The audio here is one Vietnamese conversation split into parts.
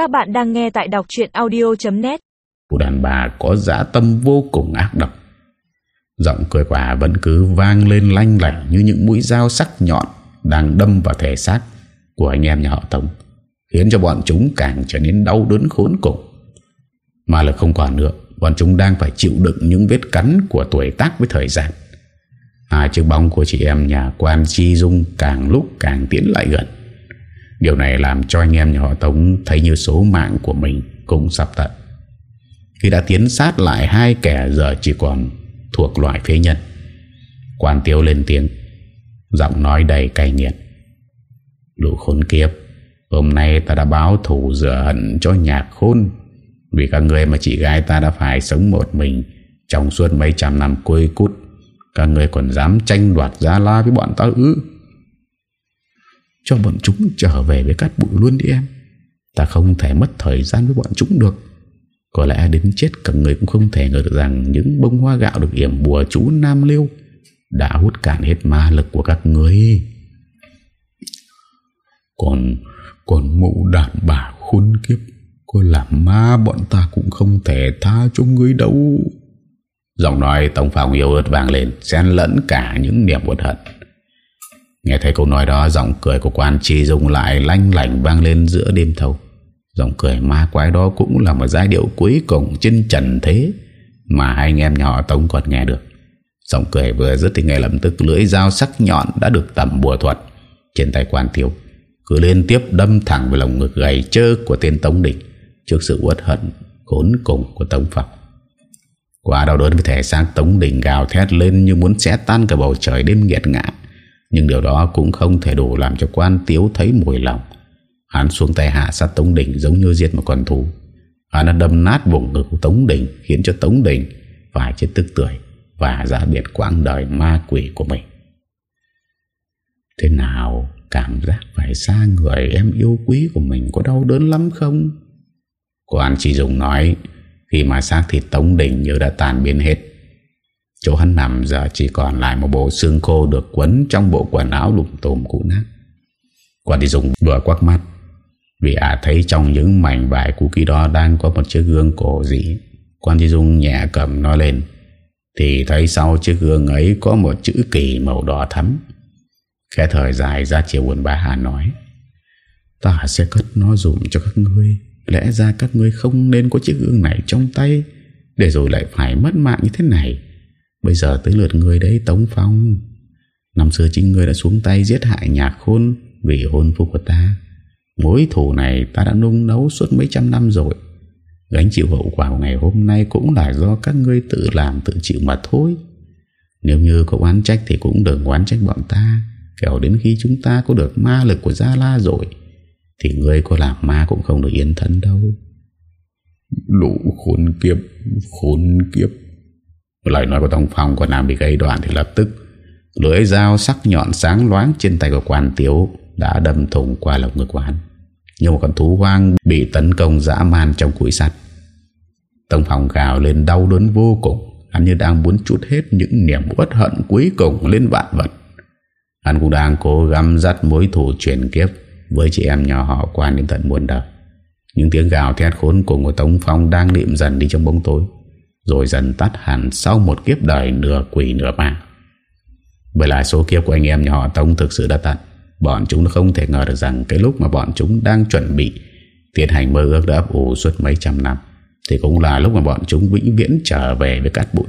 Các bạn đang nghe tại đọc chuyện audio.net Của đàn bà có dã tâm vô cùng ác độc. Giọng cười quả vẫn cứ vang lên lanh lảnh Như những mũi dao sắc nhọn Đang đâm vào thể xác Của anh em nhà họ Tống, Khiến cho bọn chúng càng trở nên đau đớn khốn cùng. Mà là không còn nữa, Bọn chúng đang phải chịu đựng những vết cắn Của tuổi tác với thời gian. Hai chiếc bóng của chị em nhà quan Chi Dung Càng lúc càng tiến lại gần. Điều này làm cho anh em nhà họ Tống thấy như số mạng của mình cũng sắp tận. Khi đã tiến sát lại hai kẻ giờ chỉ còn thuộc loại phế nhân. Quan tiêu lên tiếng, giọng nói đầy cay nghiệt. Lũ khốn kiếp, hôm nay ta đã báo thù rửa hận cho nhạc khôn. Vì các người mà chị gái ta đã phải sống một mình trong suốt mấy trăm năm quê cút. Các người còn dám tranh đoạt gia la với bọn ta ư. Cho bọn chúng trở về với cát bụi luôn đi em. Ta không thể mất thời gian với bọn chúng được. Có lẽ đến chết cả người cũng không thể ngờ được rằng Những bông hoa gạo được yểm bùa chú Nam Liêu Đã hút cạn hết ma lực của các người Còn Còn mụ đàn bà khốn kiếp Cô làm ma bọn ta cũng không thể tha cho người đâu. Giọng nói Tổng phòng yêu ớt vàng lên, Xen lẫn cả những niềm uất hận. Nghe thấy câu nói đó, Giọng cười của quan chi dùng lại lanh lảnh vang lên giữa đêm thâu. Giọng cười ma quái đó cũng là một giai điệu cuối cùng trên trần thế Mà hai anh em nhỏ Tống còn nghe được. Giọng cười vừa dứt thì ngay lập tức lưỡi dao sắc nhọn đã được tẩm bùa thuật Trên tay quan thiếu. Cứ liên tiếp đâm thẳng vào lồng ngực gầy trơ của tên Tống Đỉnh Trước sự uất hận, khốn cùng của Tống Phạm. Quá đau đớn với thể xác Tống đình gào thét lên như muốn xé tan cả bầu trời đêm nghiệt ngã nhưng điều đó cũng không thể đủ làm cho quan tiếu thấy mùi lòng. Hắn xuống tay hạ sát Tống Đình giống như giết một con thú. Hắn đã đâm nát bụng ngực của Tống Đình, Khiến cho Tống Đình phải chết tức tuổi Và ra biệt quãng đời ma quỷ của mình. Thế nào, cảm giác phải xa người em yêu quý của mình có đau đớn lắm không? Quan chỉ dùng nói, Khi mà xác thịt Tống Đình như đã tàn biến hết Chỗ hắn nằm giờ chỉ còn lại một bộ xương khô được quấn trong bộ quần áo lụm tùm cũ nát. Quan đi dùng vừa quắc mắt vì ả thấy trong những mảnh vải cũ kỹ đó đang có một chiếc gương cổ dị. Quan thị dung nhẹ cầm nó lên, thì thấy sau chiếc gương ấy có một chữ kỳ màu đỏ thắm. Khẽ thời dài ra chiều buồn bà Hà nói, Ta sẽ cất nó dùng cho các ngươi Lẽ ra các ngươi không nên có chiếc gương này trong tay, Để rồi lại phải mất mạng như thế này Bây giờ tới lượt người đấy, Tống Phong. Năm xưa chính người đã xuống tay giết hại nhạc khôn Vì hôn phu của ta. Mối thù này ta đã nung nấu suốt mấy trăm năm rồi. Gánh chịu hậu quả của ngày hôm nay Cũng là do các ngươi tự làm, tự chịu mà thôi. Nếu như có oán trách Thì cũng đừng oán trách bọn ta. Kẻo đến khi chúng ta có được ma lực của Gia La rồi, Thì ngươi có làm ma cũng không được yên thân đâu. Lũ khốn kiếp Khốn kiếp. Lời nói của Tông Phong còn làm bị gây đoạn thì lập tức, lưỡi dao sắc nhọn sáng loáng trên tay của quan tiếu đã đâm thủng qua lồng ngực của hắn. Như một con thú hoang bị tấn công dã man trong củi sắt. Tông Phong gào lên đau đớn vô cùng. Hắn như đang muốn chút hết những niềm uất hận cuối cùng lên vạn vật. Hắn cũng đang cố găm dắt mối thủ chuyển kiếp với chị em nhỏ họ quan đến tận muôn đời. Những tiếng gào thét khốn cùng của Tống Phong đang niệm dần đi trong bóng tối rồi dần tắt hẳn sau một kiếp đời nửa quỷ nửa ma. Bởi lại số kiếp của anh em nhà họ Tông thực sự đã tận. Bọn chúng không thể ngờ được rằng cái lúc mà bọn chúng đang chuẩn bị tiến hành mơ ước đã ấp ủ suốt mấy trăm năm, thì cũng là lúc mà bọn chúng vĩnh viễn trở về với cát bụi.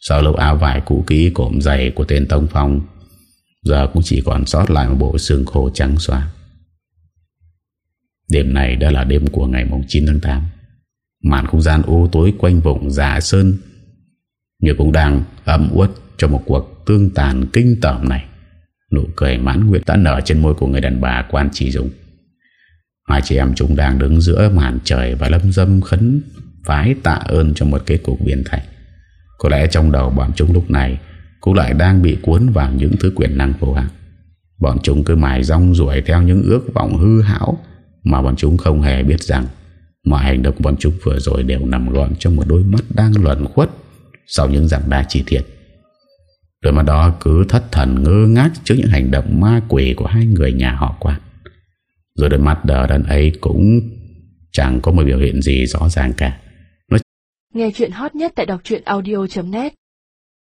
Sau lúc áo vải cũ kỹ cộm dày của tên Tông Phong, giờ cũng chỉ còn sót lại một bộ xương khô trắng xóa. Đêm này đã là đêm của ngày 9 tháng 8 Màn không gian ô tối quanh vùng giả sơn Như cũng đang ấm uất cho một cuộc tương tàn kinh tởm này Nụ cười mãn nguyện đã nở trên môi của người đàn bà quan chỉ dùng Hai chị em chúng đang đứng giữa màn trời và lâm dâm khấn phái tạ ơn cho một kết cục biến thành. Có lẽ trong đầu bọn chúng lúc này cũng lại đang bị cuốn vào những thứ quyền năng vô hạn. Bọn chúng cứ mài rong ruổi theo những ước vọng hư hảo mà bọn chúng không hề biết rằng Mọi hành động của bọn chúng vừa rồi đều nằm gọn trong một đôi mắt đang luận khuất sau những giảng đa chi thiệt. Đôi mắt đó cứ thất thần ngơ ngác trước những hành động ma quỷ của hai người nhà họ quan. Rồi đôi mắt đờ đần ấy cũng Chẳng có một biểu hiện gì rõ ràng cả Nghe chuyện hot nhất tại đọc audio.net